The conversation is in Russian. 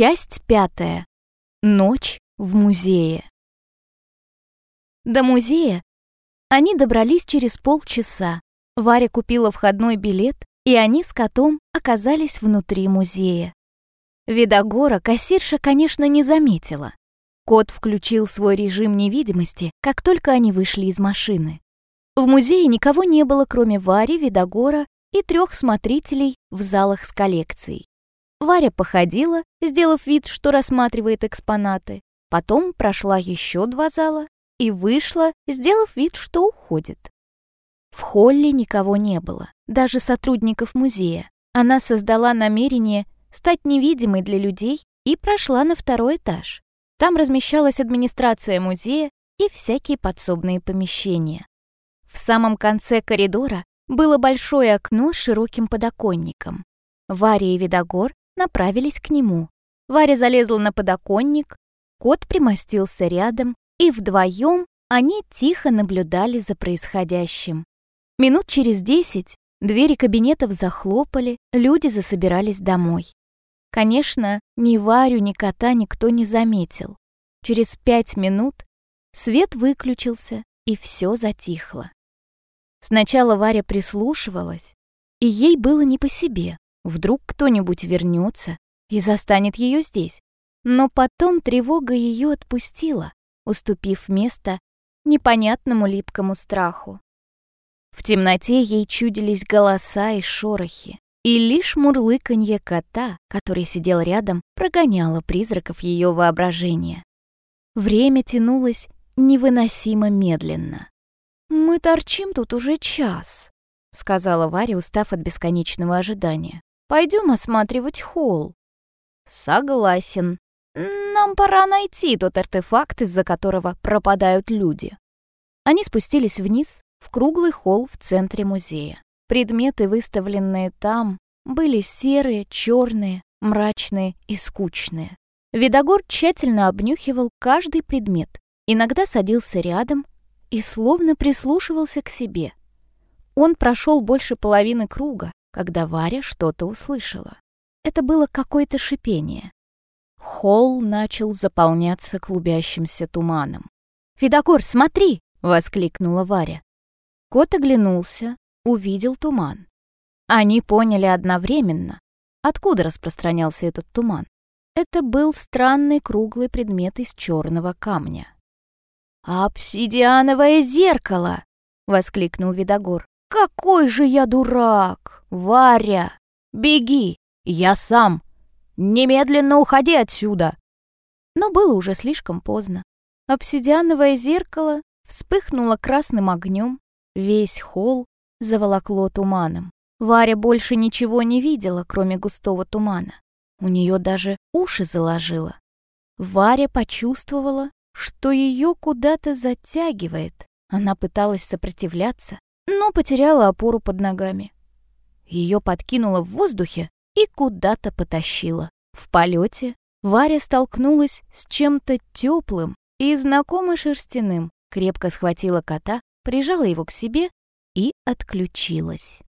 Часть пятая. Ночь в музее. До музея они добрались через полчаса. Варя купила входной билет, и они с котом оказались внутри музея. Видогора кассирша, конечно, не заметила. Кот включил свой режим невидимости, как только они вышли из машины. В музее никого не было, кроме Вари, Видогора и трех смотрителей в залах с коллекцией. Варя походила, сделав вид, что рассматривает экспонаты. Потом прошла еще два зала и вышла, сделав вид, что уходит. В холле никого не было, даже сотрудников музея. Она создала намерение стать невидимой для людей и прошла на второй этаж. Там размещалась администрация музея и всякие подсобные помещения. В самом конце коридора было большое окно с широким подоконником. Варя и Видогор направились к нему. Варя залезла на подоконник, кот примостился рядом, и вдвоем они тихо наблюдали за происходящим. Минут через десять двери кабинетов захлопали, люди засобирались домой. Конечно, ни Варю, ни кота никто не заметил. Через пять минут свет выключился, и все затихло. Сначала Варя прислушивалась, и ей было не по себе. Вдруг кто-нибудь вернется и застанет ее здесь. Но потом тревога ее отпустила, уступив место непонятному липкому страху. В темноте ей чудились голоса и шорохи, и лишь мурлыканье кота, который сидел рядом, прогоняло призраков ее воображения. Время тянулось невыносимо медленно. «Мы торчим тут уже час», — сказала Варя, устав от бесконечного ожидания. «Пойдем осматривать холл». «Согласен. Нам пора найти тот артефакт, из-за которого пропадают люди». Они спустились вниз, в круглый холл в центре музея. Предметы, выставленные там, были серые, черные, мрачные и скучные. Видогор тщательно обнюхивал каждый предмет, иногда садился рядом и словно прислушивался к себе. Он прошел больше половины круга, когда Варя что-то услышала. Это было какое-то шипение. Холл начал заполняться клубящимся туманом. «Федокор, смотри!» — воскликнула Варя. Кот оглянулся, увидел туман. Они поняли одновременно, откуда распространялся этот туман. Это был странный круглый предмет из черного камня. «Обсидиановое зеркало!» — воскликнул Видогор. «Какой же я дурак! Варя! Беги! Я сам! Немедленно уходи отсюда!» Но было уже слишком поздно. Обсидиановое зеркало вспыхнуло красным огнем, весь холл заволокло туманом. Варя больше ничего не видела, кроме густого тумана. У нее даже уши заложило. Варя почувствовала, что ее куда-то затягивает. Она пыталась сопротивляться, но потеряла опору под ногами. Ее подкинуло в воздухе и куда-то потащило. В полете Варя столкнулась с чем-то теплым и знакомо шерстяным, крепко схватила кота, прижала его к себе и отключилась.